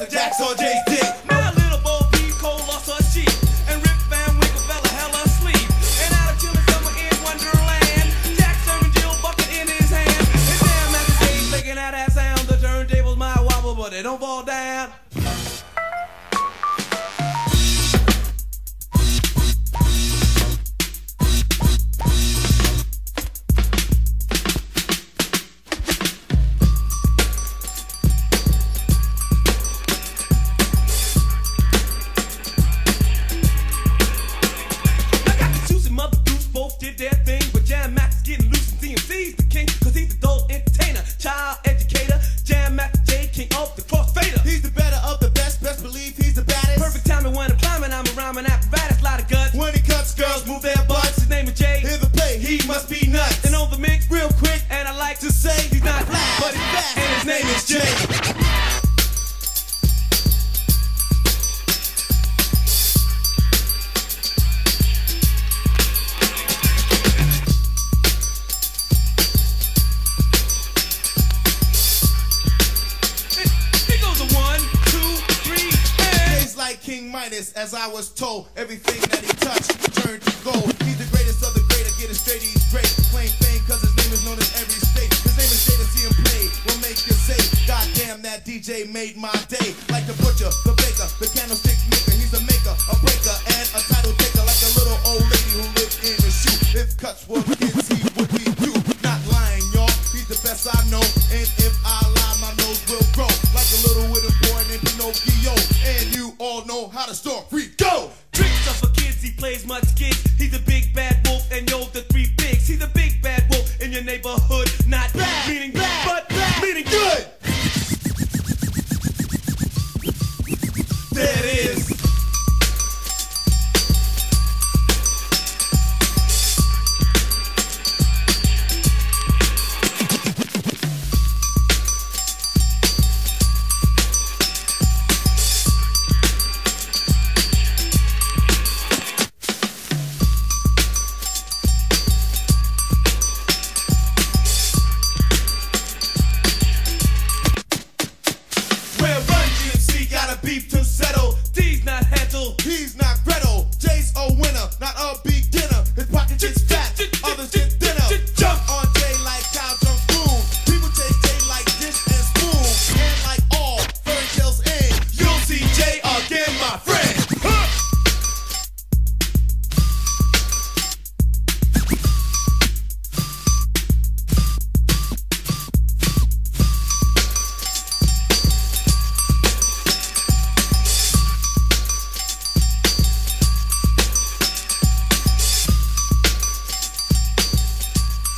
the jacks on Jay's dick. Now little Bo Peep Cole lost her sheep. And Rip Van Winkle asleep. And out of summer in Wonderland. Serving Jill bucket in his hand. Stage making that sound. The turntables might wobble, but they don't fall down. Both did their thing, but Jam Master is getting loose and DMC's the king, cause he's the adult entertainer, child educator, Jam Master Jay, king of the crossfader. He's the better of the best, best believe he's the baddest. Perfect timing when I'm climbing, I'm a rhyming apparatus, lot of guts. When he cuts, girls move their butts. His name is Jay, Hear the play, he must be nuts. and on the mix, real quick, and I like to say he's not black, but he's fast, and his name is Jay. King Midas, as I was told. Everything that he touched turned to gold. He's the greatest of the great. I get it straight, he's great. Plain fame, cause his name is known in every state. His name is to see him play. Will make you say, God damn, that DJ made my day. Like the butcher, the baker, the candlestick maker. He's a maker, a how the story go. Tricks are for kids, he plays much gigs. He's a big bad wolf, and yo, the three bigs. He's a big bad wolf in your neighborhood. To settle.